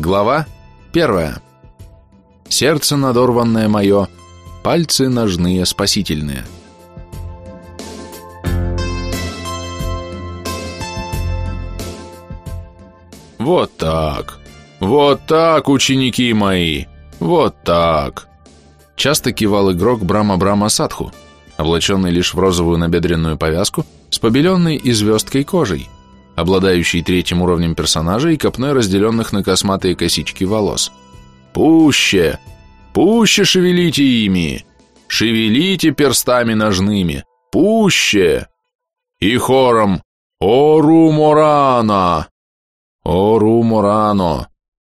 Глава первая. Сердце надорванное мое, пальцы ножные спасительные. Вот так, вот так, ученики мои, вот так. Часто кивал игрок Брама-Брама Садху, облаченный лишь в розовую набедренную повязку, с побеленной и звездкой кожей, обладающий третьим уровнем персонажа и копной разделенных на косматые косички волос. «Пуще! Пуще шевелите ими! Шевелите перстами ножными! Пуще!» И хором «Ору Морана!» «Ору Морано!»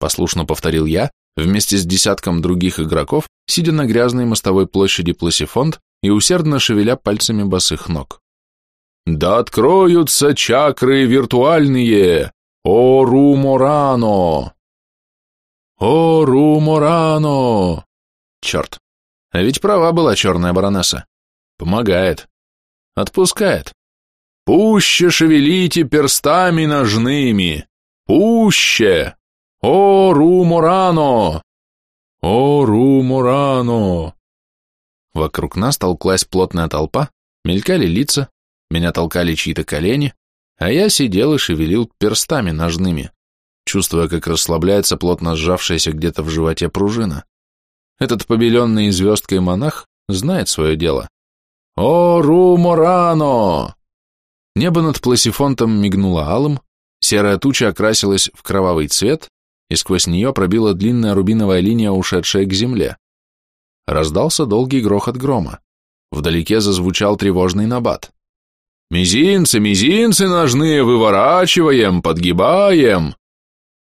послушно повторил я, вместе с десятком других игроков, сидя на грязной мостовой площади Пласифонд и усердно шевеля пальцами босых ног. Да откроются чакры виртуальные! О, Руморано! О, Руморано! Черт, а ведь права была черная баронесса. Помогает. Отпускает. Пуще шевелите перстами ножными! Пуще! О, Руморано! О, Руморано! Вокруг нас толклась плотная толпа, мелькали лица, меня толкали чьи-то колени, а я сидел и шевелил перстами ножными, чувствуя, как расслабляется плотно сжавшаяся где-то в животе пружина. Этот побеленный звездкой монах знает свое дело. «О, Руморано!» Небо над пласифонтом мигнуло алым, серая туча окрасилась в кровавый цвет, и сквозь нее пробила длинная рубиновая линия, ушедшая к земле. Раздался долгий грохот грома. Вдалеке зазвучал тревожный набат. Мизинцы, мизинцы ножные выворачиваем, подгибаем.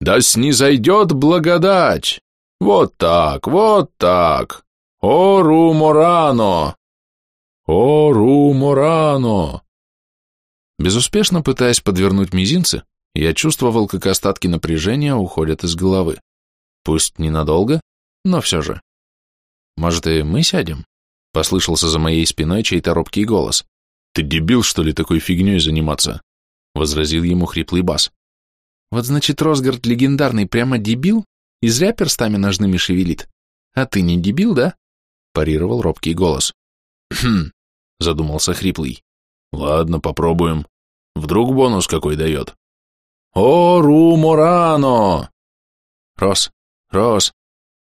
Да снизойдет благодать. Вот так, вот так. О, Руморано! О, Руморано! Безуспешно пытаясь подвернуть мизинцы, я чувствовал, как остатки напряжения уходят из головы. Пусть ненадолго, но все же. Может, и мы сядем? Послышался за моей спиной чей-то робкий голос. «Ты дебил, что ли, такой фигней заниматься?» — возразил ему хриплый бас. «Вот значит, Росгард легендарный прямо дебил и зря перстами ножными шевелит. А ты не дебил, да?» — парировал робкий голос. «Хм», — задумался хриплый. «Ладно, попробуем. Вдруг бонус какой дает?» «О, Руморано!» «Рос, Рос!»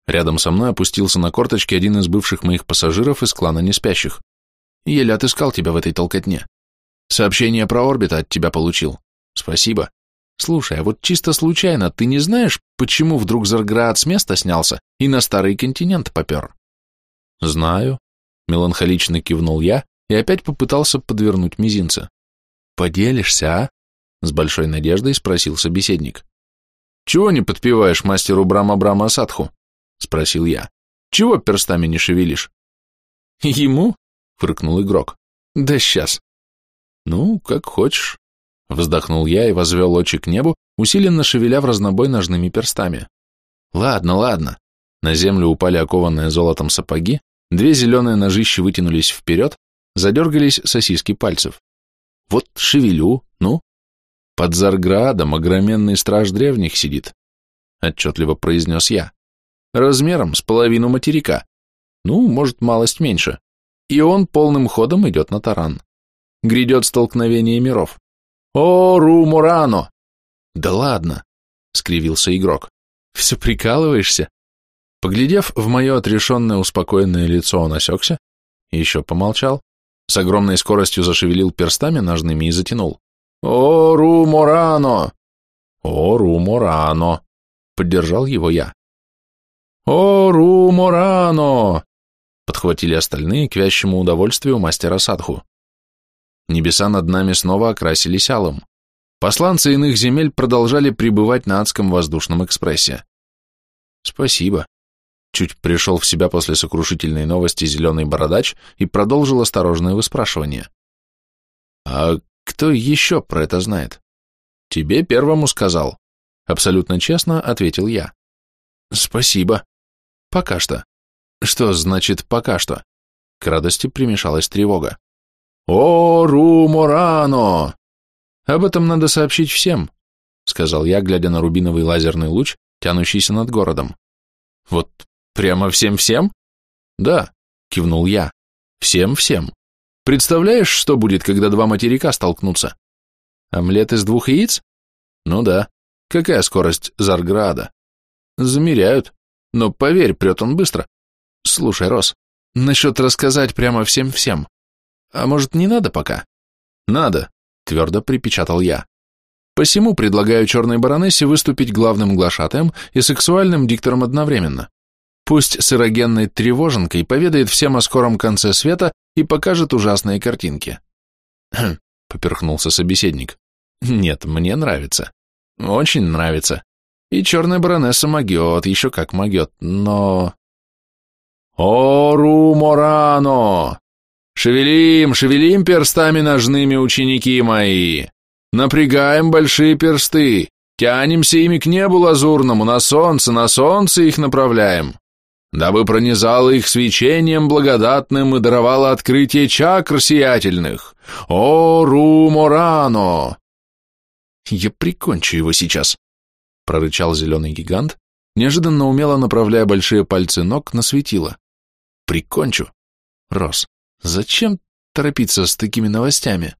Рядом со мной опустился на корточки один из бывших моих пассажиров из клана неспящих. Еле отыскал тебя в этой толкотне. Сообщение про орбита от тебя получил. Спасибо. Слушай, а вот чисто случайно, ты не знаешь, почему вдруг Зарград с места снялся и на старый континент попер? Знаю. Меланхолично кивнул я и опять попытался подвернуть мизинца. Поделишься, а? С большой надеждой спросил собеседник. Чего не подпеваешь мастеру Брама-Брама Садху? Спросил я. Чего перстами не шевелишь? Ему? Фыркнул игрок. Да сейчас. Ну, как хочешь. Вздохнул я и возвел очи к небу, усиленно шевеля в разнобой ножными перстами. Ладно, ладно. На землю упали окованные золотом сапоги, две зеленые ножищи вытянулись вперед, задергались сосиски пальцев. Вот шевелю, ну. Под Зарградом огроменный страж древних сидит, отчетливо произнес я. Размером с половину материка. Ну, может, малость меньше и он полным ходом идет на таран. Грядет столкновение миров. «О, Румурано!» «Да ладно!» — скривился игрок. «Все прикалываешься?» Поглядев в мое отрешенное, успокоенное лицо, он осекся, еще помолчал, с огромной скоростью зашевелил перстами ножными и затянул. «О, Румурано!» «О, Румурано!» — поддержал его я. «О, Румурано!» Подхватили остальные к вящему удовольствию мастера Садху. Небеса над нами снова окрасились алым. Посланцы иных земель продолжали пребывать на адском воздушном экспрессе. Спасибо. Чуть пришел в себя после сокрушительной новости зеленый бородач и продолжил осторожное выспрашивание. А кто еще про это знает? Тебе первому сказал. Абсолютно честно ответил я. Спасибо. Пока что. Что значит «пока что»? К радости примешалась тревога. «О, Руморано!» «Об этом надо сообщить всем», — сказал я, глядя на рубиновый лазерный луч, тянущийся над городом. Вот прямо всем-всем? Да, кивнул я. Всем-всем. Представляешь, что будет, когда два материка столкнутся? Омлет из двух яиц? Ну да. Какая скорость Зарграда? Замеряют. Но поверь, прет он быстро. Слушай, Рос, насчет рассказать прямо всем-всем. А может, не надо пока? Надо, твердо припечатал я. Посему предлагаю черной баронессе выступить главным глашатаем и сексуальным диктором одновременно. Пусть с эрогенной тревоженкой поведает всем о скором конце света и покажет ужасные картинки. Хм, поперхнулся собеседник. Нет, мне нравится. Очень нравится. И черная баронесса могет, еще как могет, но... «Ору Морано! Шевелим, шевелим перстами ножными, ученики мои! Напрягаем большие персты, тянемся ими к небу лазурному, на солнце, на солнце их направляем, дабы пронизало их свечением благодатным и даровало открытие чакр сиятельных. Ору Морано!» «Я прикончу его сейчас», — прорычал зеленый гигант, неожиданно умело направляя большие пальцы ног на светило. «Прикончу. Рос, зачем торопиться с такими новостями?»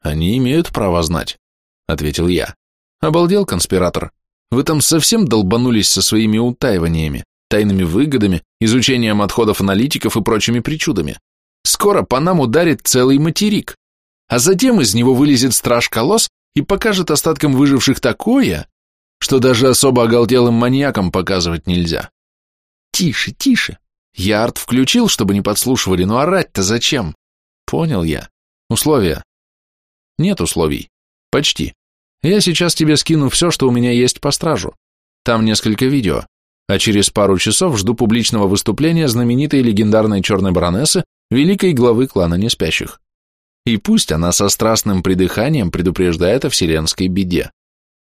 «Они имеют право знать», — ответил я. «Обалдел конспиратор. Вы там совсем долбанулись со своими утаиваниями, тайными выгодами, изучением отходов аналитиков и прочими причудами. Скоро по нам ударит целый материк, а затем из него вылезет страж колосс и покажет остаткам выживших такое, что даже особо оголтелым маньякам показывать нельзя. Тише, тише. Я арт включил, чтобы не подслушивали, но орать-то зачем? Понял я. Условия. Нет условий. Почти. Я сейчас тебе скину все, что у меня есть по стражу. Там несколько видео. А через пару часов жду публичного выступления знаменитой легендарной черной баронессы, великой главы клана неспящих. И пусть она со страстным придыханием предупреждает о вселенской беде.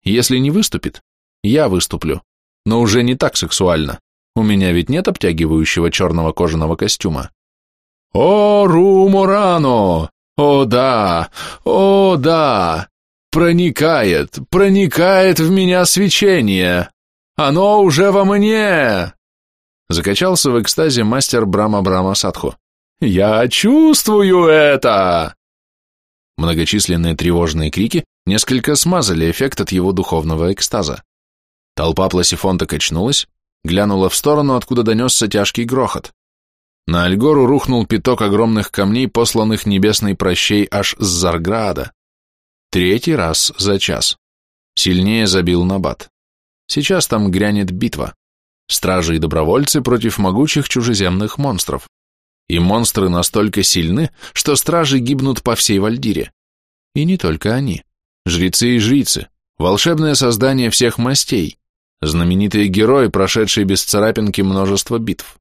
Если не выступит, я выступлю, но уже не так сексуально. У меня ведь нет обтягивающего черного кожаного костюма. О, Руморано! О, да! О, да! Проникает, проникает в меня свечение! Оно уже во мне! Закачался в экстазе мастер Брама Брама Садху. «Я чувствую это!» Многочисленные тревожные крики несколько смазали эффект от его духовного экстаза. Толпа пласифонта качнулась, глянула в сторону, откуда донесся тяжкий грохот. На Альгору рухнул пяток огромных камней, посланных небесной прощей аж с Зарграда. Третий раз за час. Сильнее забил Набат. Сейчас там грянет битва. Стражи и добровольцы против могучих чужеземных монстров и монстры настолько сильны, что стражи гибнут по всей Вальдире. И не только они. Жрецы и жрицы, волшебное создание всех мастей, знаменитые герои, прошедшие без царапинки множество битв.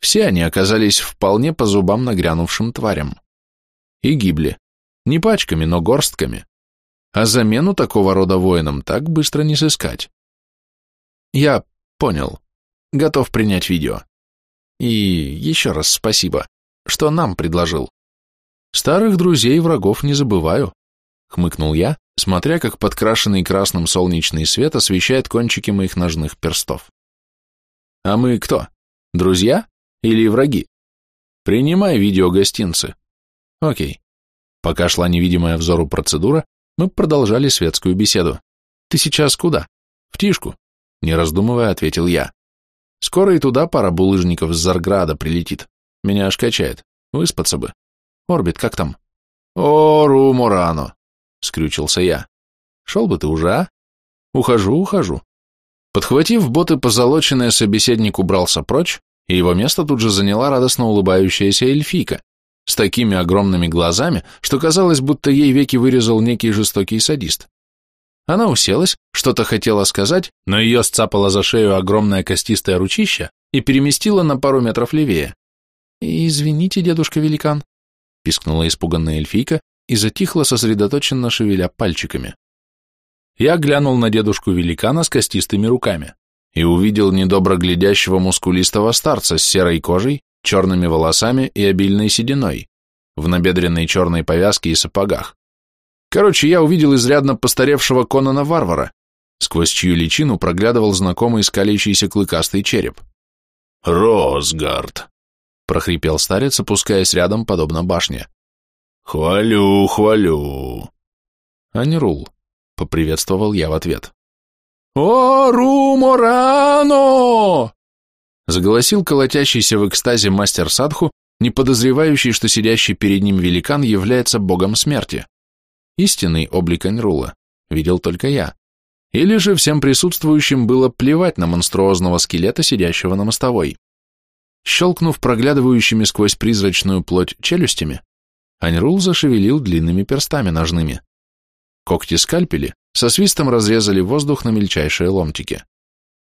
Все они оказались вполне по зубам нагрянувшим тварям. И гибли. Не пачками, но горстками. А замену такого рода воинам так быстро не сыскать. Я понял. Готов принять видео. И еще раз спасибо, что нам предложил. Старых друзей и врагов не забываю, хмыкнул я, смотря как подкрашенный красным солнечный свет освещает кончики моих ножных перстов. А мы кто? Друзья или враги? Принимай видеогостинцы. Окей. Пока шла невидимая взору процедура, мы продолжали светскую беседу. Ты сейчас куда? В Тишку. Не раздумывая, ответил я. Скоро и туда пара булыжников с Зарграда прилетит. Меня аж качает. Выспаться бы. Орбит, как там? О, Румурано, скрючился я. Шел бы ты уже, а? Ухожу, ухожу. Подхватив боты позолоченное, собеседник убрался прочь, и его место тут же заняла радостно улыбающаяся эльфийка, с такими огромными глазами, что казалось, будто ей веки вырезал некий жестокий садист. Она уселась, что-то хотела сказать, но ее сцапала за шею огромное костистое ручище и переместила на пару метров левее. «Извините, дедушка-великан», — пискнула испуганная эльфийка и затихла, сосредоточенно шевеля пальчиками. Я глянул на дедушку-великана с костистыми руками и увидел недобро глядящего мускулистого старца с серой кожей, черными волосами и обильной сединой, в набедренной черной повязке и сапогах. Короче, я увидел изрядно постаревшего Конана Варвара, сквозь чью личину проглядывал знакомый скалящийся клыкастый череп. «Росгард!» — прохрипел старец, опускаясь рядом, подобно башне. «Хвалю, хвалю!» «Анирул», — поприветствовал я в ответ. «О, Руморано!» Заголосил колотящийся в экстазе мастер Садху, не подозревающий, что сидящий перед ним великан является богом смерти. Истинный облик Аньрула видел только я. Или же всем присутствующим было плевать на монструозного скелета, сидящего на мостовой. Щелкнув проглядывающими сквозь призрачную плоть челюстями, Аньрул зашевелил длинными перстами ножными. Когти скальпели со свистом разрезали воздух на мельчайшие ломтики.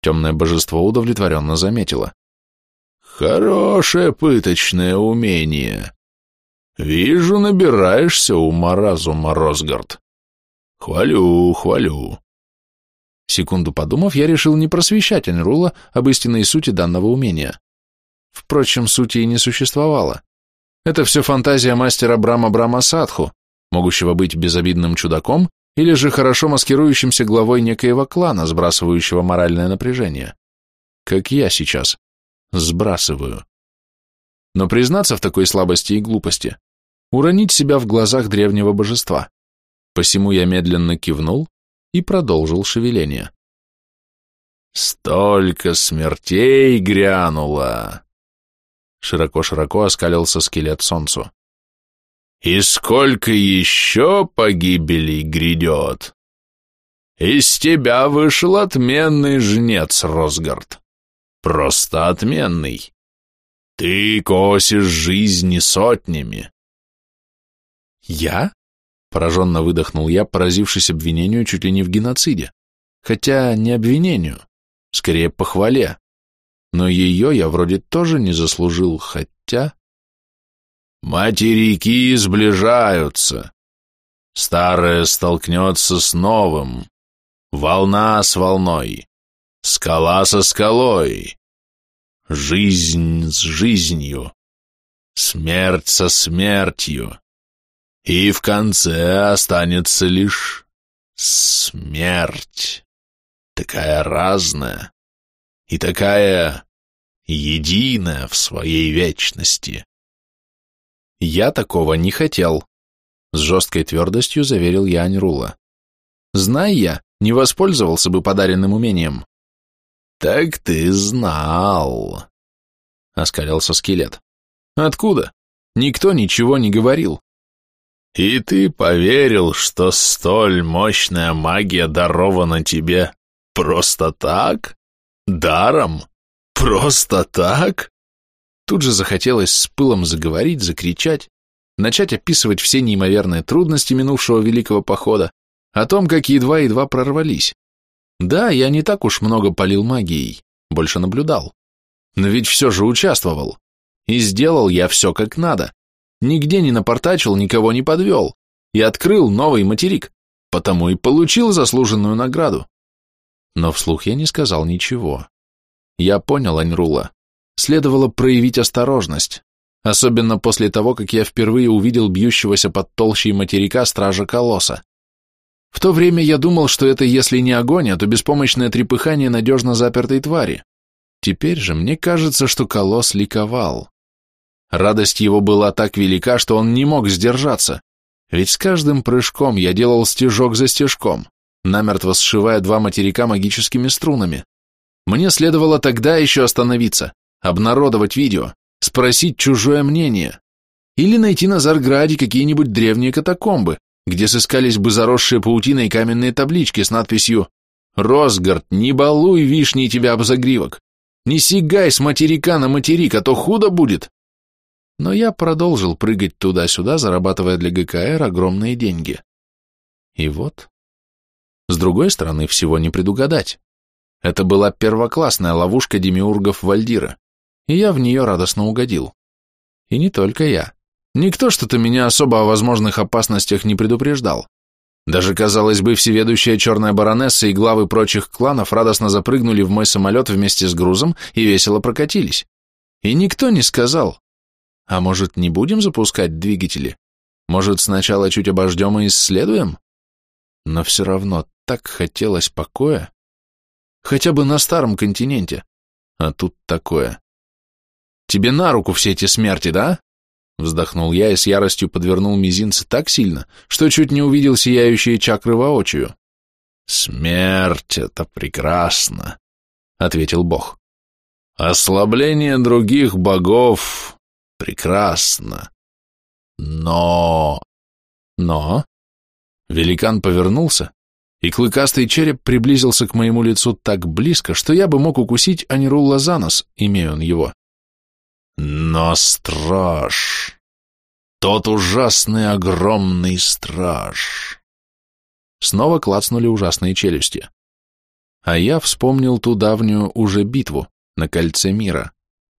Темное божество удовлетворенно заметило. «Хорошее пыточное умение. Вижу, набираешься ума разума, Росгард. Хвалю, хвалю». Секунду подумав, я решил не просвещать Аньрула об истинной сути данного умения. Впрочем, сути и не существовало. Это все фантазия мастера Брама Брама Садху, могущего быть безобидным чудаком или же хорошо маскирующимся главой некоего клана, сбрасывающего моральное напряжение. Как я сейчас. Сбрасываю. Но признаться в такой слабости и глупости, уронить себя в глазах древнего божества. Посему я медленно кивнул и продолжил шевеление. «Столько смертей грянуло!» Широко-широко оскалился скелет солнцу. «И сколько еще погибелей грядет!» «Из тебя вышел отменный жнец, Росгард. Просто отменный. Ты косишь жизни сотнями». «Я?» — пораженно выдохнул я, поразившись обвинению чуть ли не в геноциде. Хотя не обвинению, скорее похвале но ее я вроде тоже не заслужил, хотя... Материки сближаются. Старое столкнется с новым. Волна с волной. Скала со скалой. Жизнь с жизнью. Смерть со смертью. И в конце останется лишь смерть. Такая разная и такая единая в своей вечности. Я такого не хотел, с жесткой твердостью заверил я Аньрула. Знай я, не воспользовался бы подаренным умением. Так ты знал, оскалился скелет. Откуда? Никто ничего не говорил. И ты поверил, что столь мощная магия дарована тебе просто так? Даром? Просто так? Тут же захотелось с пылом заговорить, закричать, начать описывать все неимоверные трудности минувшего великого похода, о том, как едва-едва прорвались. Да, я не так уж много полил магией, больше наблюдал. Но ведь все же участвовал. И сделал я все как надо. Нигде не напортачил, никого не подвел. И открыл новый материк, потому и получил заслуженную награду. Но вслух я не сказал ничего. Я понял, Аньрула. Следовало проявить осторожность, особенно после того, как я впервые увидел бьющегося под толщей материка стража колосса. В то время я думал, что это, если не огонь, а то беспомощное трепыхание надежно запертой твари. Теперь же мне кажется, что колосс ликовал. Радость его была так велика, что он не мог сдержаться, ведь с каждым прыжком я делал стежок за стежком намертво сшивая два материка магическими струнами. Мне следовало тогда еще остановиться, обнародовать видео, спросить чужое мнение. Или найти на Зарграде какие-нибудь древние катакомбы, где сыскались бы заросшие паутиной каменные таблички с надписью «Росгард, не балуй вишней тебя об загривок! Не сигай с материка на материк, а то худо будет!» Но я продолжил прыгать туда-сюда, зарабатывая для ГКР огромные деньги. И вот с другой стороны, всего не предугадать. Это была первоклассная ловушка демиургов Вальдира, и я в нее радостно угодил. И не только я. Никто что-то меня особо о возможных опасностях не предупреждал. Даже, казалось бы, всеведущая черная баронесса и главы прочих кланов радостно запрыгнули в мой самолет вместе с грузом и весело прокатились. И никто не сказал, а может, не будем запускать двигатели? Может, сначала чуть обождем и исследуем? Но все равно так хотелось покоя. Хотя бы на старом континенте, а тут такое. Тебе на руку все эти смерти, да? Вздохнул я и с яростью подвернул мизинцы так сильно, что чуть не увидел сияющие чакры воочию. «Смерть — это прекрасно», — ответил Бог. «Ослабление других богов — прекрасно. Но...» «Но...» Великан повернулся, и клыкастый череп приблизился к моему лицу так близко, что я бы мог укусить Анирулла за нос, имея он его. Но страж, тот ужасный огромный страж. Снова клацнули ужасные челюсти. А я вспомнил ту давнюю уже битву на Кольце Мира,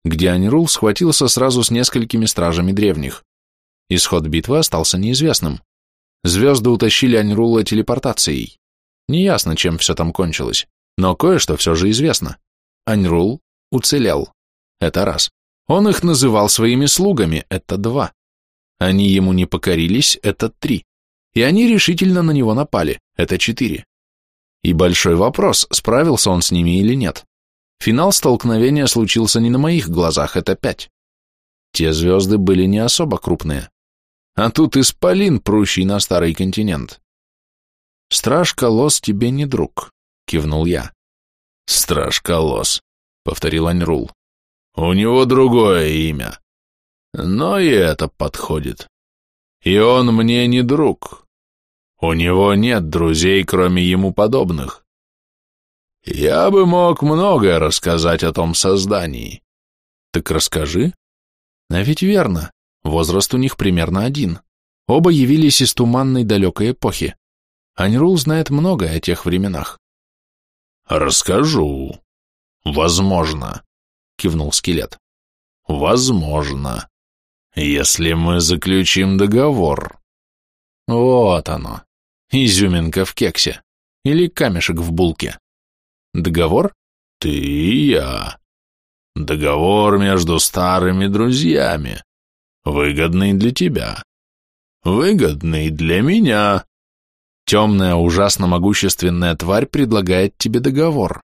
где Анирул схватился сразу с несколькими стражами древних. Исход битвы остался неизвестным. Звезды утащили Аньрула телепортацией. Неясно, чем все там кончилось, но кое-что все же известно. Аньрул уцелел. Это раз. Он их называл своими слугами, это два. Они ему не покорились, это три. И они решительно на него напали, это четыре. И большой вопрос, справился он с ними или нет. Финал столкновения случился не на моих глазах, это пять. Те звезды были не особо крупные. А тут исполин, прущий на старый континент. «Страж Колосс тебе не друг», — кивнул я. «Страж Колосс», — повторил Аньрул. У него другое имя. Но и это подходит. И он мне не друг. У него нет друзей, кроме ему подобных. Я бы мог многое рассказать о том создании. Так расскажи. А ведь верно, возраст у них примерно один. Оба явились из туманной далекой эпохи. Аньрул знает многое о тех временах. Расскажу. Возможно. — кивнул скелет. «Возможно, если мы заключим договор». Вот оно, изюминка в кексе или камешек в булке. Договор? Ты и я. Договор между старыми друзьями, выгодный для тебя, выгодный для меня. Темная, ужасно могущественная тварь предлагает тебе договор.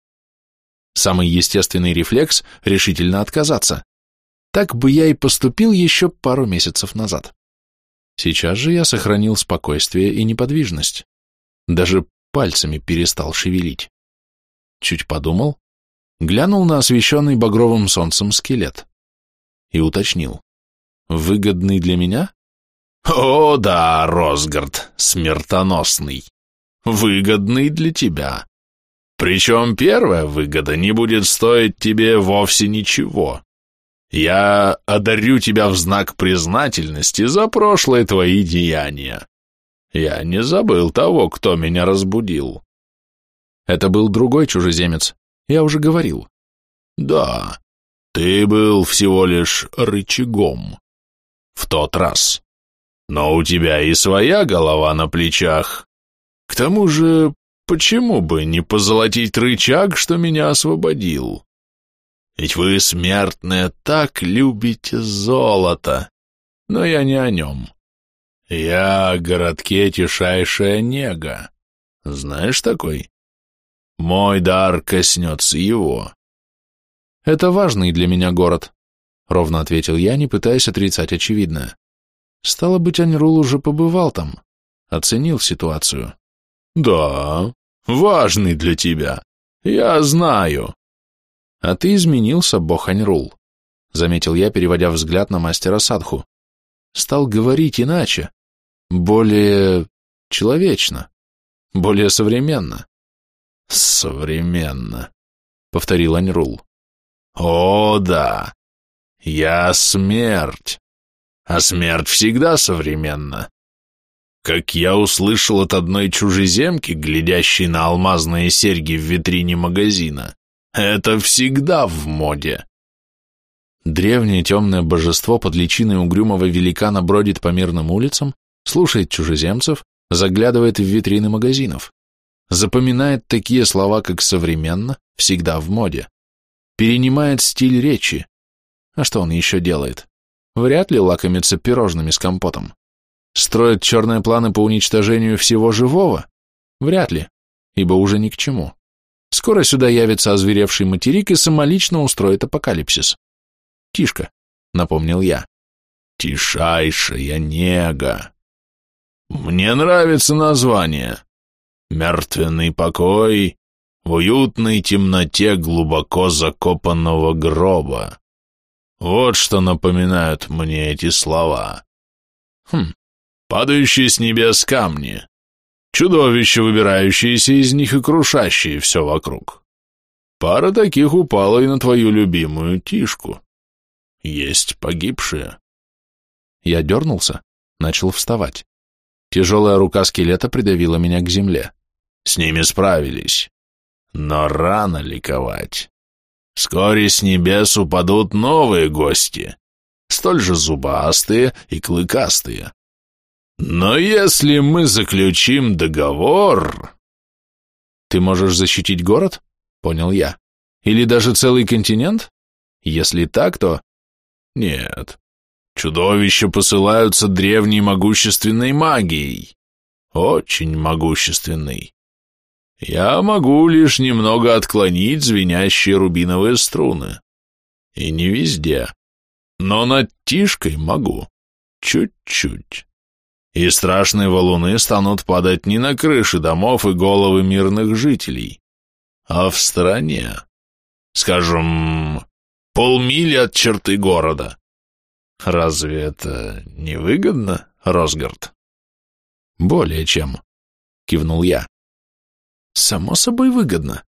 Самый естественный рефлекс – решительно отказаться. Так бы я и поступил еще пару месяцев назад. Сейчас же я сохранил спокойствие и неподвижность. Даже пальцами перестал шевелить. Чуть подумал, глянул на освещенный багровым солнцем скелет и уточнил. «Выгодный для меня?» «О, да, Росгард, смертоносный. Выгодный для тебя. Причем первая выгода не будет стоить тебе вовсе ничего. Я одарю тебя в знак признательности за прошлые твои деяния. Я не забыл того, кто меня разбудил. Это был другой чужеземец, я уже говорил. Да, ты был всего лишь рычагом. В тот раз. Но у тебя и своя голова на плечах. К тому же Почему бы не позолотить рычаг, что меня освободил? Ведь вы, смертные, так любите золото. Но я не о нем. Я о городке Тишайшая Нега. Знаешь такой? Мой дар коснется его. Это важный для меня город, ровно ответил я, не пытаясь отрицать очевидное. Стало быть, Аньрул уже побывал там, оценил ситуацию. Да, важный для тебя. Я знаю. А ты изменился, бог Аньрул, заметил я, переводя взгляд на мастера Садху. Стал говорить иначе, более человечно, более современно. Современно, повторил Аньрул. О, да, я смерть, а смерть всегда современна как я услышал от одной чужеземки, глядящей на алмазные серьги в витрине магазина. Это всегда в моде. Древнее темное божество под личиной угрюмого великана бродит по мирным улицам, слушает чужеземцев, заглядывает в витрины магазинов, запоминает такие слова, как «современно», «всегда в моде», перенимает стиль речи. А что он еще делает? Вряд ли лакомится пирожными с компотом. Строит черные планы по уничтожению всего живого? Вряд ли, ибо уже ни к чему. Скоро сюда явится озверевший материк и самолично устроит апокалипсис. Тишка, напомнил я. Тишайшая нега. Мне нравится название. Мертвенный покой в уютной темноте глубоко закопанного гроба. Вот что напоминают мне эти слова. Хм, падающие с небес камни, чудовища, выбирающиеся из них и крушащие все вокруг. Пара таких упала и на твою любимую Тишку. Есть погибшие. Я дернулся, начал вставать. Тяжелая рука скелета придавила меня к земле. С ними справились. Но рано ликовать. Вскоре с небес упадут новые гости, столь же зубастые и клыкастые. Но если мы заключим договор... Ты можешь защитить город? Понял я. Или даже целый континент? Если так, то... Нет. Чудовища посылаются древней могущественной магией. Очень могущественной. Я могу лишь немного отклонить звенящие рубиновые струны. И не везде. Но над Тишкой могу. Чуть-чуть. И страшные валуны станут падать не на крыши домов и головы мирных жителей, а в стороне. Скажем, полмили от черты города. Разве это не выгодно, Росгард? Более чем, кивнул я. Само собой выгодно.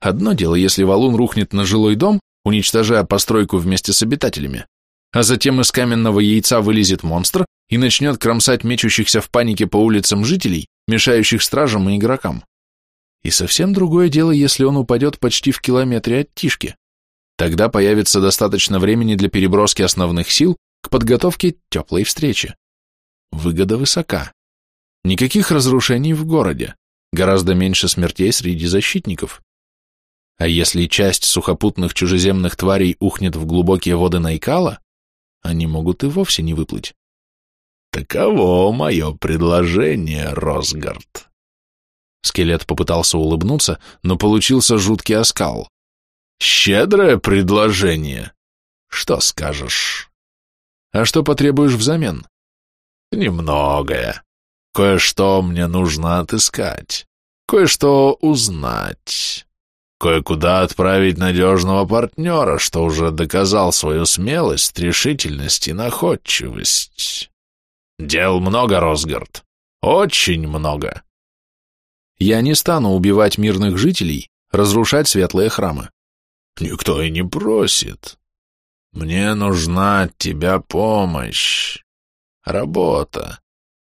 Одно дело, если валун рухнет на жилой дом, уничтожая постройку вместе с обитателями, а затем из каменного яйца вылезет монстр и начнет кромсать мечущихся в панике по улицам жителей, мешающих стражам и игрокам. И совсем другое дело, если он упадет почти в километре от Тишки. Тогда появится достаточно времени для переброски основных сил к подготовке теплой встречи. Выгода высока. Никаких разрушений в городе гораздо меньше смертей среди защитников. А если часть сухопутных чужеземных тварей ухнет в глубокие воды Найкала, они могут и вовсе не выплыть. Таково мое предложение, Росгард. Скелет попытался улыбнуться, но получился жуткий оскал. Щедрое предложение. Что скажешь? А что потребуешь взамен? Немногое. Кое-что мне нужно отыскать, кое-что узнать, кое-куда отправить надежного партнера, что уже доказал свою смелость, решительность и находчивость. Дел много, Росгард, очень много. Я не стану убивать мирных жителей, разрушать светлые храмы. Никто и не просит. Мне нужна от тебя помощь, работа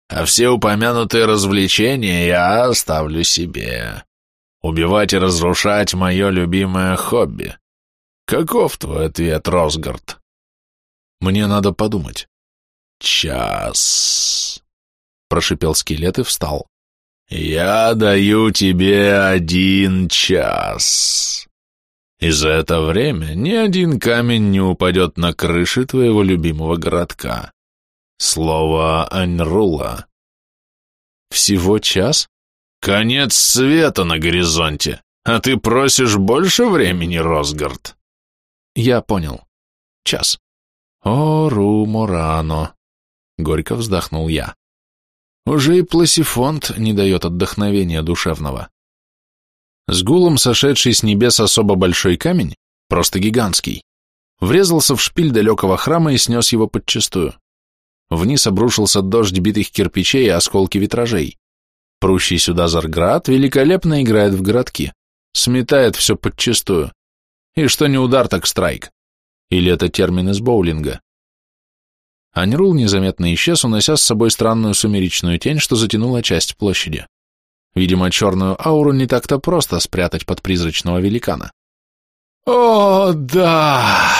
а все упомянутые развлечения я оставлю себе. Убивать и разрушать — мое любимое хобби. Каков твой ответ, Росгард? Мне надо подумать. Час. Прошипел скелет и встал. Я даю тебе один час. И за это время ни один камень не упадет на крыши твоего любимого городка. Слово Аньрула. Всего час? Конец света на горизонте, а ты просишь больше времени, Росгард. Я понял. Час. О, Руморано. Горько вздохнул я. Уже и пласифонд не дает отдохновения душевного. С гулом сошедший с небес особо большой камень, просто гигантский, врезался в шпиль далекого храма и снес его подчистую. Вниз обрушился дождь битых кирпичей и осколки витражей. Прущий сюда Зарград великолепно играет в городки, сметает все подчистую. И что не удар, так страйк. Или это термин из боулинга. Анирул незаметно исчез, унося с собой странную сумеречную тень, что затянула часть площади. Видимо, черную ауру не так-то просто спрятать под призрачного великана. «О, да!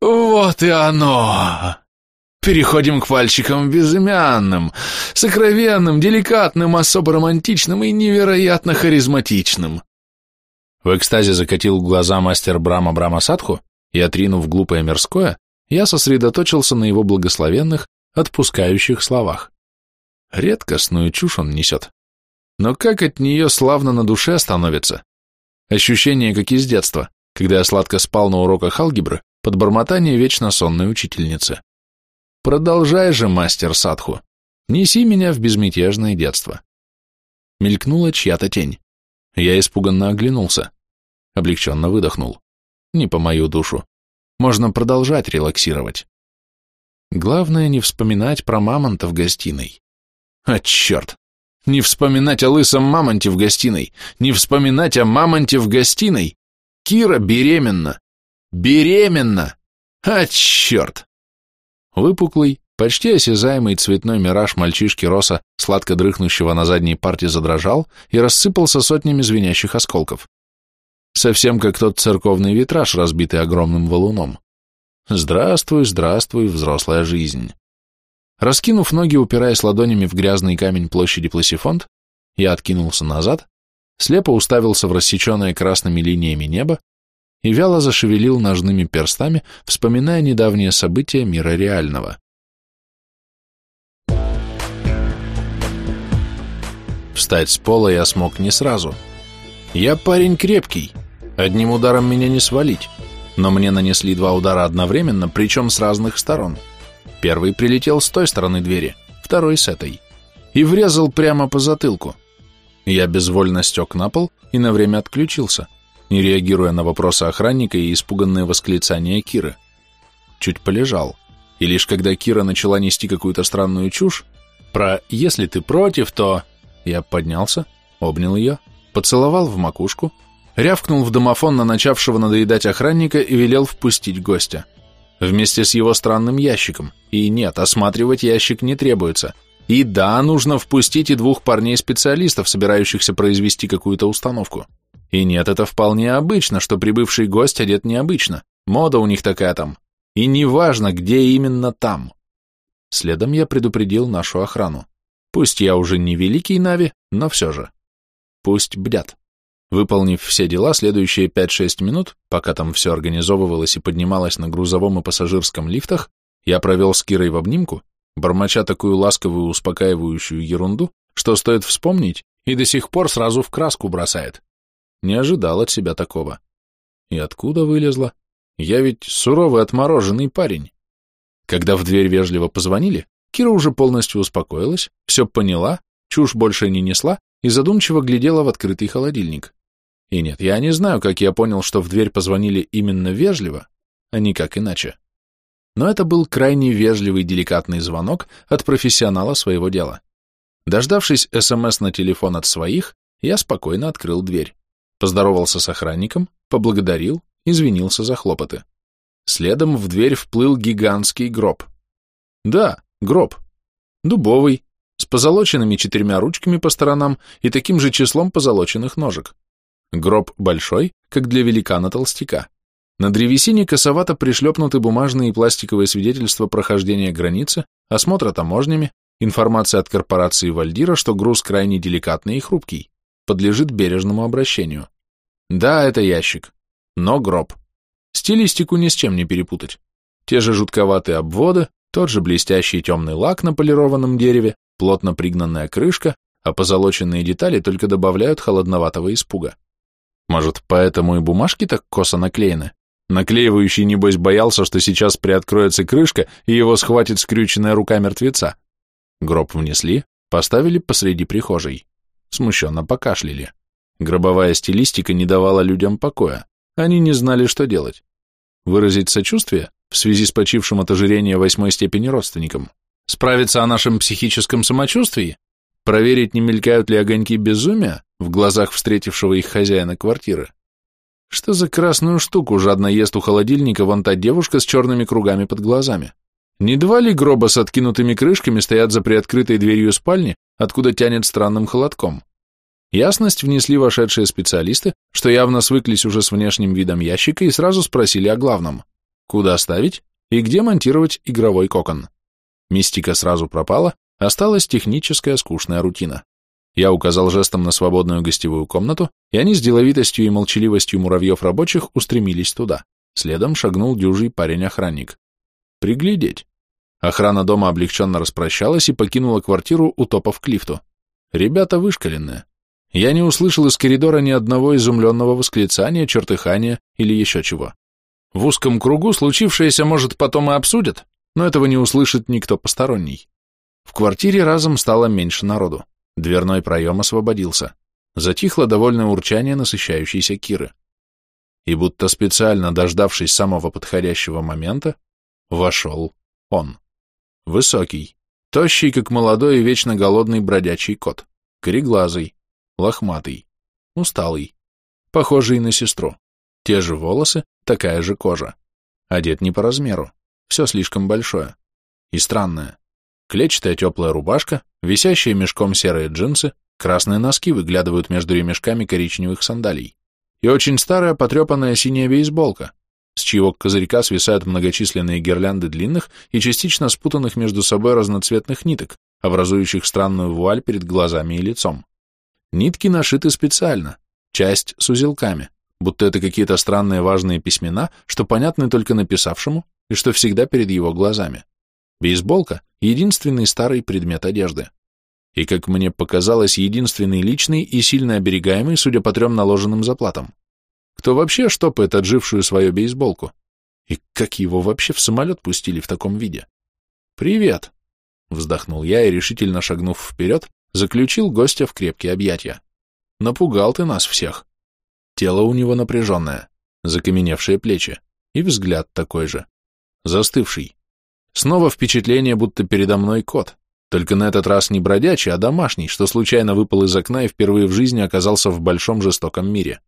Вот и оно!» Переходим к пальчикам безымянным, сокровенным, деликатным, особо романтичным и невероятно харизматичным. В экстазе закатил глаза мастер Брама Брама Садху, и, отринув глупое мирское, я сосредоточился на его благословенных, отпускающих словах. Редкостную чушь он несет. но как от нее славно на душе становится. Ощущение, как из детства, когда я сладко спал на уроках алгебры под бормотание вечно сонной учительницы. Продолжай же, мастер Садху, неси меня в безмятежное детство. Мелькнула чья-то тень. Я испуганно оглянулся. Облегченно выдохнул. Не по мою душу. Можно продолжать релаксировать. Главное не вспоминать про мамонта в гостиной. А черт! Не вспоминать о лысом мамонте в гостиной! Не вспоминать о мамонте в гостиной! Кира беременна! Беременна! А черт! Выпуклый, почти осязаемый цветной мираж мальчишки Роса, сладко дрыхнущего на задней парте, задрожал и рассыпался сотнями звенящих осколков. Совсем как тот церковный витраж, разбитый огромным валуном. Здравствуй, здравствуй, взрослая жизнь. Раскинув ноги, упираясь ладонями в грязный камень площади Пласифонт, я откинулся назад, слепо уставился в рассеченное красными линиями небо и вяло зашевелил ножными перстами, вспоминая недавние события мира реального. Встать с пола я смог не сразу. Я парень крепкий, одним ударом меня не свалить, но мне нанесли два удара одновременно, причем с разных сторон. Первый прилетел с той стороны двери, второй с этой, и врезал прямо по затылку. Я безвольно стек на пол и на время отключился, не реагируя на вопросы охранника и испуганные восклицания Киры. Чуть полежал, и лишь когда Кира начала нести какую-то странную чушь, про «если ты против, то...» Я поднялся, обнял ее, поцеловал в макушку, рявкнул в домофон на начавшего надоедать охранника и велел впустить гостя. Вместе с его странным ящиком. И нет, осматривать ящик не требуется. И да, нужно впустить и двух парней-специалистов, собирающихся произвести какую-то установку. И нет, это вполне обычно, что прибывший гость одет необычно. Мода у них такая там. И неважно, где именно там. Следом я предупредил нашу охрану. Пусть я уже не великий Нави, но все же. Пусть бдят. Выполнив все дела, следующие 5-6 минут, пока там все организовывалось и поднималось на грузовом и пассажирском лифтах, я провел с Кирой в обнимку, бормоча такую ласковую успокаивающую ерунду, что стоит вспомнить и до сих пор сразу в краску бросает. Не ожидал от себя такого. И откуда вылезла? Я ведь суровый отмороженный парень. Когда в дверь вежливо позвонили, Кира уже полностью успокоилась, все поняла, чушь больше не несла и задумчиво глядела в открытый холодильник. И нет, я не знаю, как я понял, что в дверь позвонили именно вежливо, а не как иначе. Но это был крайне вежливый деликатный звонок от профессионала своего дела. Дождавшись СМС на телефон от своих, я спокойно открыл дверь. Поздоровался с охранником, поблагодарил, извинился за хлопоты. Следом в дверь вплыл гигантский гроб. Да, гроб. Дубовый, с позолоченными четырьмя ручками по сторонам и таким же числом позолоченных ножек. Гроб большой, как для великана-толстяка. На древесине косовато пришлепнуты бумажные и пластиковые свидетельства прохождения границы, осмотра таможнями, информация от корпорации Вальдира, что груз крайне деликатный и хрупкий, подлежит бережному обращению. Да, это ящик, но гроб. Стилистику ни с чем не перепутать. Те же жутковатые обводы, тот же блестящий темный лак на полированном дереве, плотно пригнанная крышка, а позолоченные детали только добавляют холодноватого испуга. Может, поэтому и бумажки так косо наклеены? Наклеивающий, небось, боялся, что сейчас приоткроется крышка, и его схватит скрюченная рука мертвеца. Гроб внесли, поставили посреди прихожей. Смущенно покашляли. Гробовая стилистика не давала людям покоя. Они не знали, что делать. Выразить сочувствие в связи с почившим от ожирения восьмой степени родственникам? Справиться о нашем психическом самочувствии? Проверить, не мелькают ли огоньки безумия в глазах встретившего их хозяина квартиры? Что за красную штуку жадно ест у холодильника вон та девушка с черными кругами под глазами? Не два ли гроба с откинутыми крышками стоят за приоткрытой дверью спальни, откуда тянет странным холодком? Ясность внесли вошедшие специалисты, что явно свыклись уже с внешним видом ящика и сразу спросили о главном. Куда ставить и где монтировать игровой кокон? Мистика сразу пропала, Осталась техническая скучная рутина. Я указал жестом на свободную гостевую комнату, и они с деловитостью и молчаливостью муравьев рабочих устремились туда. Следом шагнул дюжий парень-охранник. Приглядеть. Охрана дома облегченно распрощалась и покинула квартиру, утопав к лифту. Ребята вышкаленные, Я не услышал из коридора ни одного изумленного восклицания, чертыхания или еще чего. В узком кругу случившееся, может, потом и обсудят, но этого не услышит никто посторонний. В квартире разом стало меньше народу. Дверной проем освободился. Затихло довольное урчание насыщающейся Киры. И будто специально дождавшись самого подходящего момента, вошел он. Высокий, тощий, как молодой и вечно голодный бродячий кот, кореглазый, лохматый, усталый, похожий на сестру. Те же волосы, такая же кожа. Одет не по размеру, все слишком большое. И странное. Клетчатая теплая рубашка, висящие мешком серые джинсы, красные носки выглядывают между ремешками коричневых сандалий. И очень старая потрепанная синяя бейсболка, с чьего козырька свисают многочисленные гирлянды длинных и частично спутанных между собой разноцветных ниток, образующих странную вуаль перед глазами и лицом. Нитки нашиты специально, часть с узелками, будто это какие-то странные важные письмена, что понятны только написавшему и что всегда перед его глазами. Бейсболка — единственный старый предмет одежды. И, как мне показалось, единственный личный и сильно оберегаемый, судя по трем наложенным заплатам. Кто вообще штопает отжившую свою бейсболку? И как его вообще в самолет пустили в таком виде? «Привет!» — вздохнул я и, решительно шагнув вперед, заключил гостя в крепкие объятия. «Напугал ты нас всех!» Тело у него напряженное, закаменевшие плечи, и взгляд такой же, застывший. Снова впечатление, будто передо мной кот, только на этот раз не бродячий, а домашний, что случайно выпал из окна и впервые в жизни оказался в большом жестоком мире.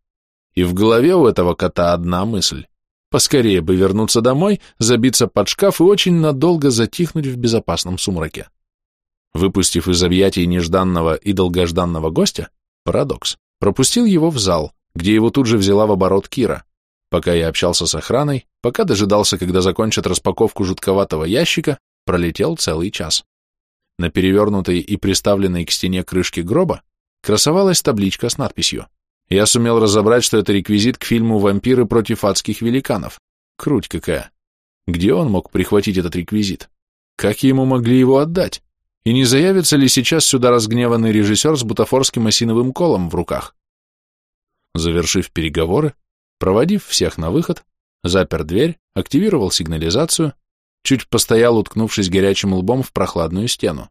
И в голове у этого кота одна мысль. Поскорее бы вернуться домой, забиться под шкаф и очень надолго затихнуть в безопасном сумраке. Выпустив из объятий нежданного и долгожданного гостя, парадокс, пропустил его в зал, где его тут же взяла в оборот Кира. Пока я общался с охраной, пока дожидался, когда закончат распаковку жутковатого ящика, пролетел целый час. На перевернутой и приставленной к стене крышке гроба красовалась табличка с надписью. Я сумел разобрать, что это реквизит к фильму «Вампиры против адских великанов». Круть какая. Где он мог прихватить этот реквизит? Как ему могли его отдать? И не заявится ли сейчас сюда разгневанный режиссер с бутафорским осиновым колом в руках? Завершив переговоры, Проводив всех на выход, запер дверь, активировал сигнализацию, чуть постоял, уткнувшись горячим лбом в прохладную стену.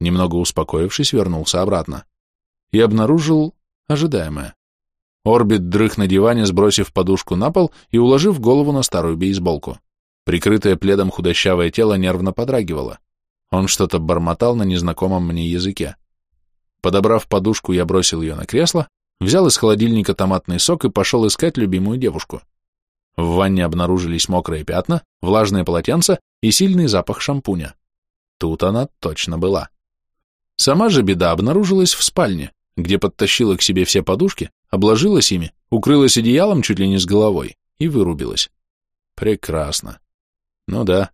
Немного успокоившись, вернулся обратно. И обнаружил ожидаемое. Орбит дрых на диване, сбросив подушку на пол и уложив голову на старую бейсболку. Прикрытое пледом худощавое тело нервно подрагивало. Он что-то бормотал на незнакомом мне языке. Подобрав подушку, я бросил ее на кресло, взял из холодильника томатный сок и пошел искать любимую девушку. В ванне обнаружились мокрые пятна, влажные полотенца и сильный запах шампуня. Тут она точно была. Сама же беда обнаружилась в спальне, где подтащила к себе все подушки, обложилась ими, укрылась одеялом чуть ли не с головой и вырубилась. Прекрасно. Ну да,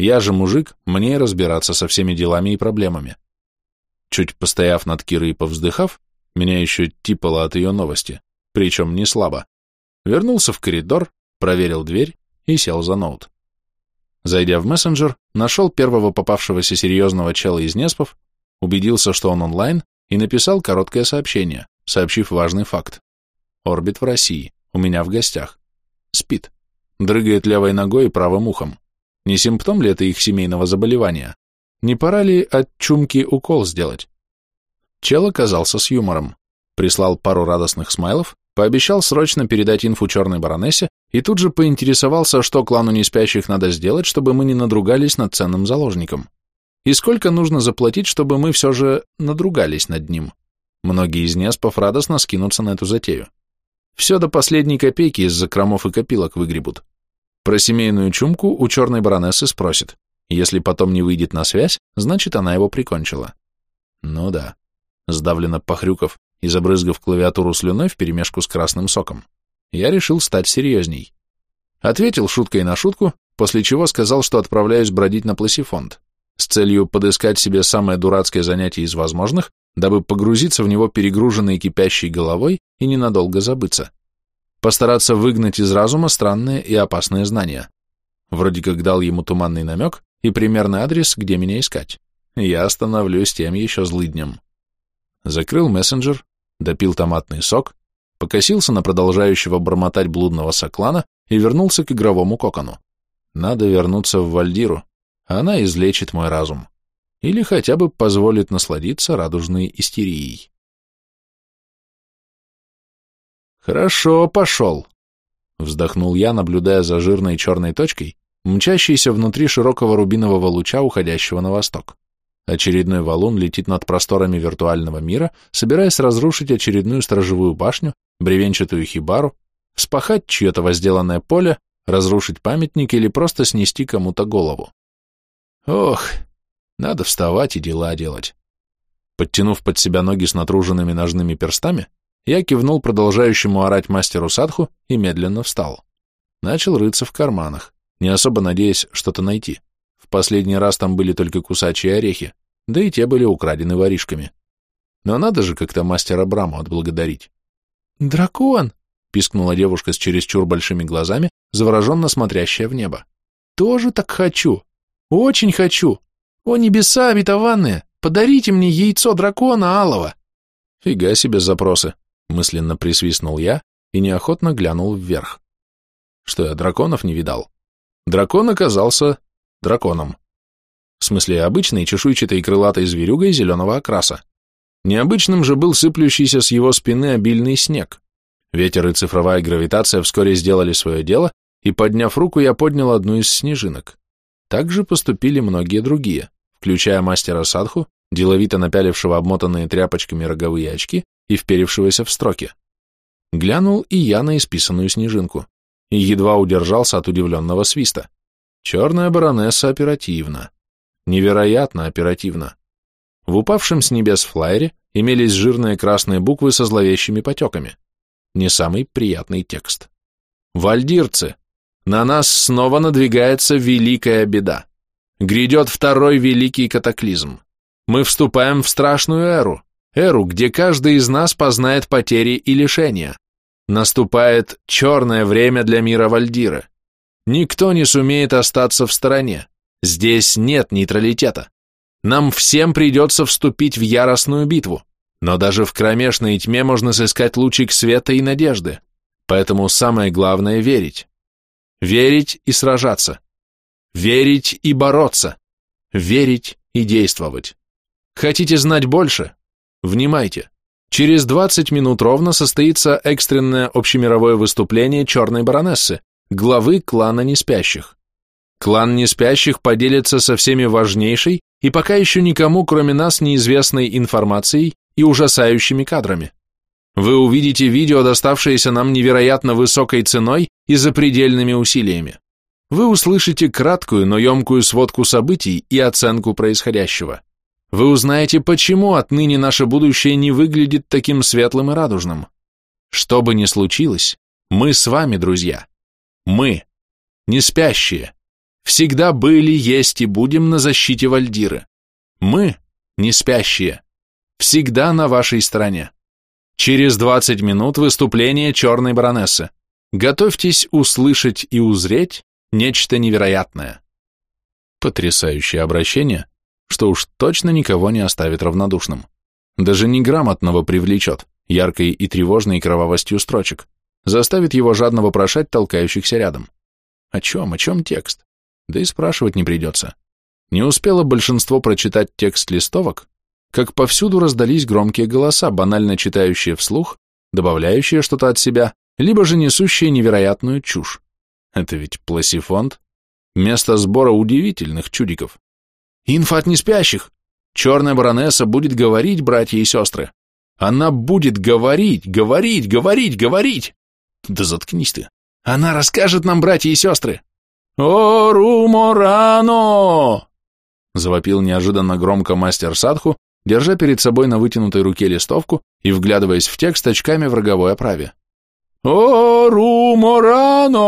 я же мужик, мне разбираться со всеми делами и проблемами. Чуть постояв над Кирой и повздыхав, меня еще типало от ее новости, причем не слабо. Вернулся в коридор, проверил дверь и сел за ноут. Зайдя в мессенджер, нашел первого попавшегося серьезного чела из Неспов, убедился, что он онлайн, и написал короткое сообщение, сообщив важный факт. Орбит в России, у меня в гостях. Спит. Дрыгает левой ногой и правым ухом. Не симптом ли это их семейного заболевания? Не пора ли от чумки укол сделать? Чел оказался с юмором. Прислал пару радостных смайлов, пообещал срочно передать инфу черной баронессе и тут же поинтересовался, что клану неспящих надо сделать, чтобы мы не надругались над ценным заложником. И сколько нужно заплатить, чтобы мы все же надругались над ним. Многие из неспов радостно скинутся на эту затею. Все до последней копейки из закромов и копилок выгребут. Про семейную чумку у черной баронессы спросит. Если потом не выйдет на связь, значит, она его прикончила. Ну да сдавленно похрюков и забрызгав клавиатуру слюной вперемешку с красным соком, я решил стать серьезней. Ответил шуткой на шутку, после чего сказал, что отправляюсь бродить на пласифонд с целью подыскать себе самое дурацкое занятие из возможных, дабы погрузиться в него перегруженной кипящей головой и ненадолго забыться. Постараться выгнать из разума странные и опасные знания. Вроде как дал ему туманный намек и примерный адрес, где меня искать. Я становлюсь тем еще злыднем закрыл мессенджер, допил томатный сок, покосился на продолжающего бормотать блудного соклана и вернулся к игровому кокону. Надо вернуться в Вальдиру, она излечит мой разум. Или хотя бы позволит насладиться радужной истерией. Хорошо, пошел. Вздохнул я, наблюдая за жирной черной точкой, мчащейся внутри широкого рубинового луча, уходящего на восток. Очередной валун летит над просторами виртуального мира, собираясь разрушить очередную сторожевую башню, бревенчатую хибару, вспахать чье-то возделанное поле, разрушить памятник или просто снести кому-то голову. Ох, надо вставать и дела делать. Подтянув под себя ноги с натруженными ножными перстами, я кивнул продолжающему орать мастеру Садху и медленно встал. Начал рыться в карманах, не особо надеясь что-то найти. В последний раз там были только кусачие орехи, да и те были украдены воришками. Но надо же как-то мастера Браму отблагодарить. «Дракон!» — пискнула девушка с чересчур большими глазами, завороженно смотрящая в небо. «Тоже так хочу! Очень хочу! О, небеса обетованные! Подарите мне яйцо дракона алого!» Фига себе запросы, мысленно присвистнул я и неохотно глянул вверх. Что я драконов не видал? Дракон оказался драконом. В смысле, обычной чешуйчатой крылатой зверюгой зеленого окраса. Необычным же был сыплющийся с его спины обильный снег. Ветер и цифровая гравитация вскоре сделали свое дело, и, подняв руку, я поднял одну из снежинок. Так же поступили многие другие, включая мастера Садху, деловито напялившего обмотанные тряпочками роговые очки и вперевшегося в строки. Глянул и я на исписанную снежинку, и едва удержался от удивленного свиста. Черная баронесса оперативна. Невероятно оперативно. В упавшем с небес флайере имелись жирные красные буквы со зловещими потеками. Не самый приятный текст. Вальдирцы, на нас снова надвигается великая беда. Грядет второй великий катаклизм. Мы вступаем в страшную эру, эру, где каждый из нас познает потери и лишения. Наступает черное время для мира Вальдира. Никто не сумеет остаться в стороне. Здесь нет нейтралитета. Нам всем придется вступить в яростную битву, но даже в кромешной тьме можно сыскать лучик света и надежды. Поэтому самое главное — верить. Верить и сражаться. Верить и бороться. Верить и действовать. Хотите знать больше? Внимайте. Через 20 минут ровно состоится экстренное общемировое выступление черной баронессы, главы клана неспящих. Клан неспящих поделится со всеми важнейшей и пока еще никому, кроме нас, неизвестной информацией и ужасающими кадрами. Вы увидите видео, доставшееся нам невероятно высокой ценой и запредельными усилиями. Вы услышите краткую, но емкую сводку событий и оценку происходящего. Вы узнаете, почему отныне наше будущее не выглядит таким светлым и радужным. Что бы ни случилось, мы с вами, друзья. Мы, не спящие, всегда были, есть и будем на защите Вальдиры. Мы, не спящие, всегда на вашей стороне. Через 20 минут выступление черной баронессы. Готовьтесь услышать и узреть нечто невероятное. Потрясающее обращение, что уж точно никого не оставит равнодушным. Даже неграмотного привлечет, яркой и тревожной кровавостью строчек, заставит его жадно вопрошать толкающихся рядом. О чем, о чем текст? Да и спрашивать не придется. Не успело большинство прочитать текст листовок, как повсюду раздались громкие голоса, банально читающие вслух, добавляющие что-то от себя, либо же несущие невероятную чушь. Это ведь пласифонд, место сбора удивительных чудиков. Инфа от неспящих. Черная баронесса будет говорить, братья и сестры. Она будет говорить, говорить, говорить, говорить. Да заткнись ты. Она расскажет нам, братья и сестры. «О, Руморано!» Завопил неожиданно громко мастер Садху, держа перед собой на вытянутой руке листовку и вглядываясь в текст очками в роговой оправе. «О, Руморано!»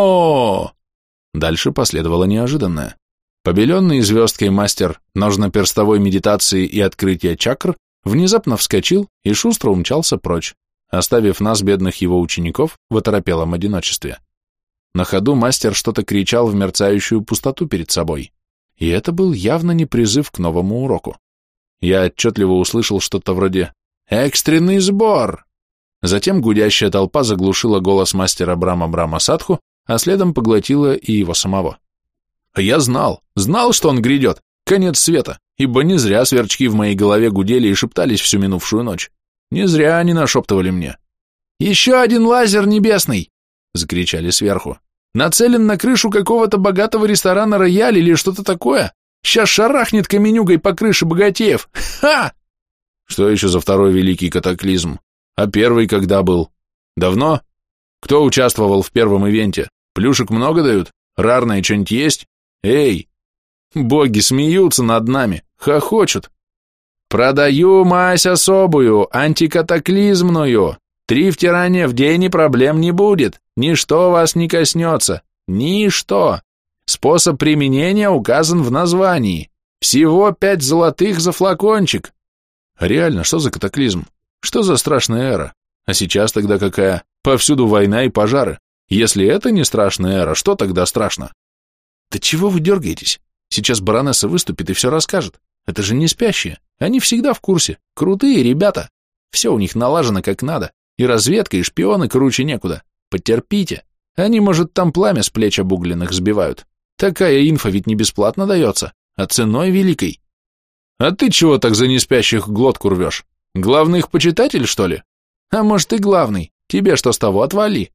Дальше последовало неожиданное. Побеленный звездкой мастер ножно-перстовой медитации и открытия чакр внезапно вскочил и шустро умчался прочь, оставив нас, бедных его учеников, в оторопелом одиночестве. На ходу мастер что-то кричал в мерцающую пустоту перед собой, и это был явно не призыв к новому уроку. Я отчетливо услышал что-то вроде «Экстренный сбор! Затем гудящая толпа заглушила голос мастера Брама Брама Садху, а следом поглотила и его самого. Я знал, знал, что он грядет, конец света, ибо не зря сверчки в моей голове гудели и шептались всю минувшую ночь. Не зря они нашептывали мне. «Еще один лазер небесный!» — закричали сверху. «Нацелен на крышу какого-то богатого ресторана «Рояль» или что-то такое. Сейчас шарахнет каменюгой по крыше богатеев. Ха!» Что еще за второй великий катаклизм? А первый когда был? Давно? Кто участвовал в первом ивенте? Плюшек много дают? Рарное что-нибудь есть? Эй! Боги смеются над нами, хохочут. Продаю мазь особую, антикатаклизмную. Три втирания в день и проблем не будет. Ничто вас не коснется. Ничто. Способ применения указан в названии. Всего пять золотых за флакончик. Реально, что за катаклизм? Что за страшная эра? А сейчас тогда какая? Повсюду война и пожары. Если это не страшная эра, что тогда страшно? Да чего вы дергаетесь? Сейчас баронесса выступит и все расскажет. Это же не спящие. Они всегда в курсе. Крутые ребята. Все у них налажено как надо. И разведка, и шпионы круче некуда. Потерпите. Они, может, там пламя с плеч обугленных сбивают. Такая инфа ведь не бесплатно дается, а ценой великой. А ты чего так за неспящих глотку рвешь? Главный их почитатель, что ли? А может, и главный. Тебе что с того, отвали.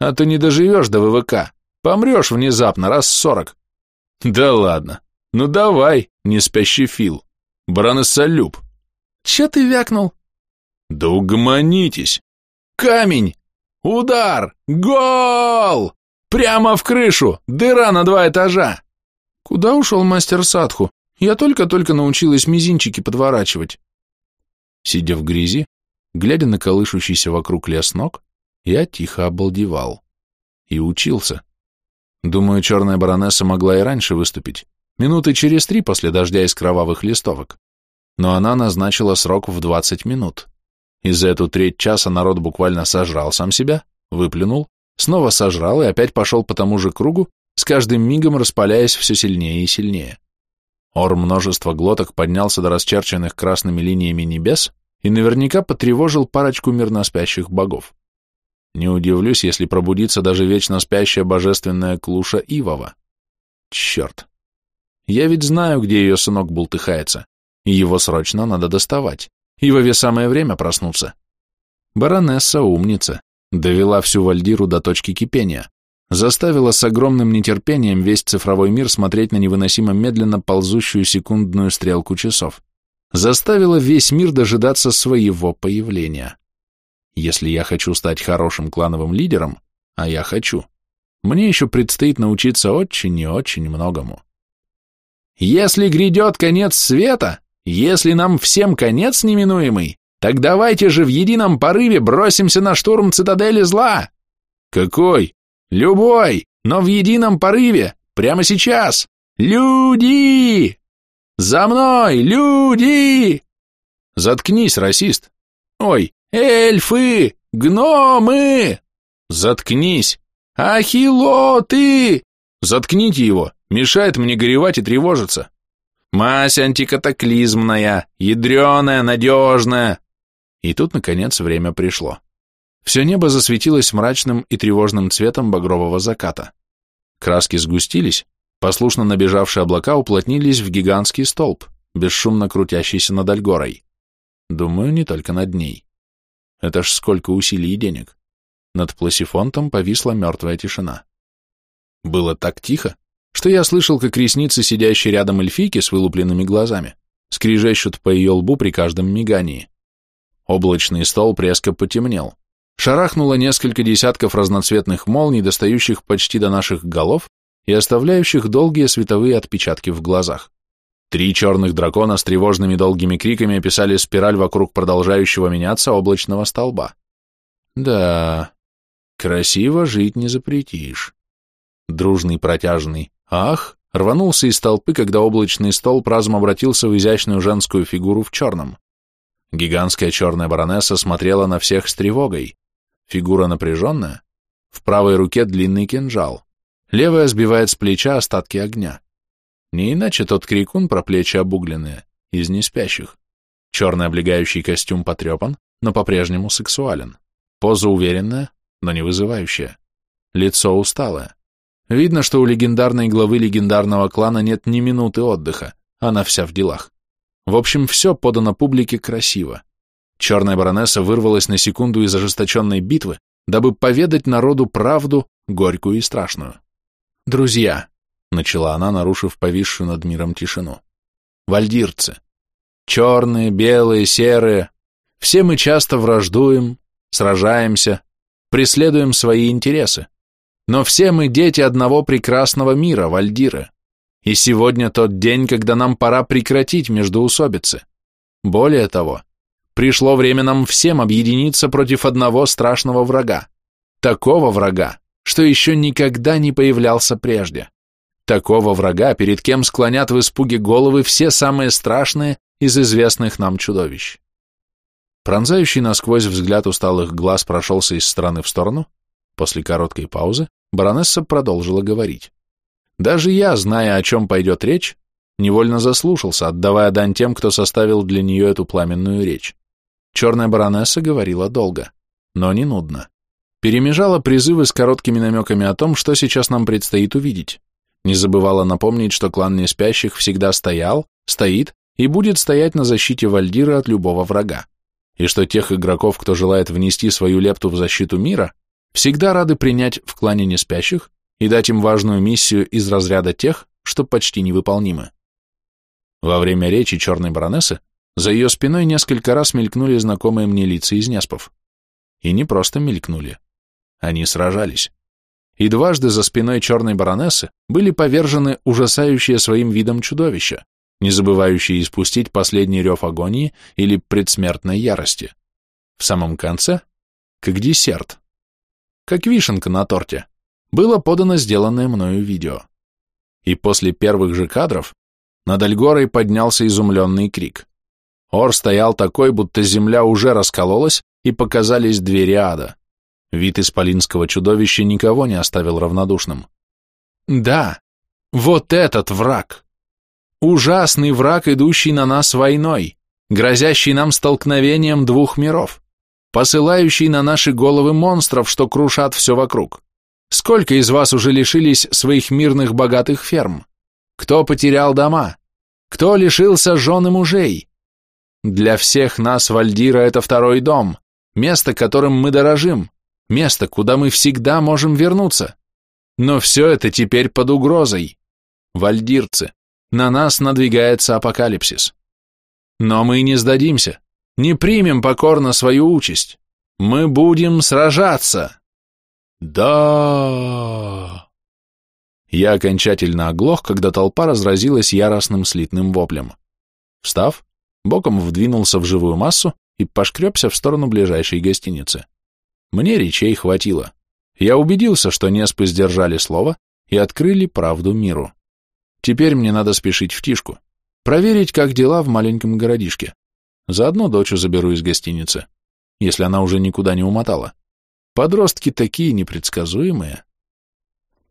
А то не доживешь до ВВК. Помрешь внезапно, раз сорок. Да ладно. Ну давай, не спящий Фил. Баронесса Люб. Че ты вякнул? Да угомонитесь. Камень! Удар! Гол! Прямо в крышу! Дыра на два этажа! Куда ушел мастер Садху? Я только-только научилась мизинчики подворачивать. Сидя в грязи, глядя на колышущийся вокруг лес ног, я тихо обалдевал. И учился. Думаю, черная баронесса могла и раньше выступить, минуты через три после дождя из кровавых листовок. Но она назначила срок в двадцать минут. И за эту треть часа народ буквально сожрал сам себя, выплюнул, снова сожрал и опять пошел по тому же кругу, с каждым мигом распаляясь все сильнее и сильнее. Ор множества глоток поднялся до расчерченных красными линиями небес и наверняка потревожил парочку мирно спящих богов. Не удивлюсь, если пробудится даже вечно спящая божественная клуша Ивова. Черт. Я ведь знаю, где ее сынок бултыхается, и его срочно надо доставать. Ивове самое время проснуться. Баронесса умница, довела всю Вальдиру до точки кипения, заставила с огромным нетерпением весь цифровой мир смотреть на невыносимо медленно ползущую секундную стрелку часов, заставила весь мир дожидаться своего появления. Если я хочу стать хорошим клановым лидером, а я хочу, мне еще предстоит научиться очень и очень многому. Если грядет конец света, если нам всем конец неминуемый, так давайте же в едином порыве бросимся на штурм цитадели зла. Какой? Любой, но в едином порыве, прямо сейчас. Люди! За мной, люди! Заткнись, расист. Ой, Эльфы! Гномы! Заткнись! Ахилоты! Заткните его, мешает мне горевать и тревожиться. Мась антикатаклизмная, ядреная, надежная. И тут, наконец, время пришло. Все небо засветилось мрачным и тревожным цветом багрового заката. Краски сгустились, послушно набежавшие облака уплотнились в гигантский столб, бесшумно крутящийся над Альгорой. Думаю, не только над ней. Это ж сколько усилий и денег. Над пласифонтом повисла мертвая тишина. Было так тихо, что я слышал, как ресницы, сидящие рядом эльфийки с вылупленными глазами, скрижещут по ее лбу при каждом мигании. Облачный стол резко потемнел. Шарахнуло несколько десятков разноцветных молний, достающих почти до наших голов и оставляющих долгие световые отпечатки в глазах. Три черных дракона с тревожными долгими криками описали спираль вокруг продолжающего меняться облачного столба. Да, красиво жить не запретишь. Дружный протяжный «ах» рванулся из толпы, когда облачный столб разум обратился в изящную женскую фигуру в черном. Гигантская черная баронесса смотрела на всех с тревогой. Фигура напряженная, в правой руке длинный кинжал, левая сбивает с плеча остатки огня. Не иначе тот крикун про плечи обугленные, из неспящих. Черный облегающий костюм потрепан, но по-прежнему сексуален. Поза уверенная, но не вызывающая. Лицо усталое. Видно, что у легендарной главы легендарного клана нет ни минуты отдыха, она вся в делах. В общем, все подано публике красиво. Черная баронесса вырвалась на секунду из ожесточенной битвы, дабы поведать народу правду, горькую и страшную. «Друзья», — начала она, нарушив повисшую над миром тишину, — «вальдирцы. Черные, белые, серые. Все мы часто враждуем, сражаемся, преследуем свои интересы. Но все мы дети одного прекрасного мира, Вальдиры. И сегодня тот день, когда нам пора прекратить междоусобицы. Более того, пришло время нам всем объединиться против одного страшного врага. Такого врага, что еще никогда не появлялся прежде. Такого врага, перед кем склонят в испуге головы все самые страшные из известных нам чудовищ. Пронзающий насквозь взгляд усталых глаз прошелся из стороны в сторону. После короткой паузы баронесса продолжила говорить. Даже я, зная, о чем пойдет речь, невольно заслушался, отдавая дань тем, кто составил для нее эту пламенную речь. Черная баронесса говорила долго, но не нудно. Перемежала призывы с короткими намеками о том, что сейчас нам предстоит увидеть. Не забывала напомнить, что клан неспящих всегда стоял, стоит и будет стоять на защите Вальдира от любого врага, и что тех игроков, кто желает внести свою лепту в защиту мира, всегда рады принять в клане неспящих и дать им важную миссию из разряда тех, что почти невыполнимы. Во время речи черной баронессы за ее спиной несколько раз мелькнули знакомые мне лица из Неспов. И не просто мелькнули. Они сражались. И дважды за спиной черной баронессы были повержены ужасающие своим видом чудовища, не забывающие испустить последний рев агонии или предсмертной ярости. В самом конце, как десерт, как вишенка на торте, было подано сделанное мною видео. И после первых же кадров над Альгорой поднялся изумленный крик. Ор стоял такой, будто земля уже раскололась, и показались двери ада. Вид исполинского чудовища никого не оставил равнодушным. Да, вот этот враг. Ужасный враг, идущий на нас войной, грозящий нам столкновением двух миров, посылающий на наши головы монстров, что крушат все вокруг. Сколько из вас уже лишились своих мирных богатых ферм? Кто потерял дома? Кто лишился жен и мужей? Для всех нас Вальдира это второй дом, место, которым мы дорожим, место, куда мы всегда можем вернуться. Но все это теперь под угрозой. Вальдирцы, на нас надвигается апокалипсис. Но мы не сдадимся, не примем покорно свою участь. Мы будем сражаться. «Да!» Я окончательно оглох, когда толпа разразилась яростным слитным воплем. Встав, боком вдвинулся в живую массу и пошкребся в сторону ближайшей гостиницы. Мне речей хватило. Я убедился, что Неспы сдержали слово и открыли правду миру. Теперь мне надо спешить в Тишку, проверить, как дела в маленьком городишке. Заодно дочу заберу из гостиницы, если она уже никуда не умотала. Подростки такие непредсказуемые.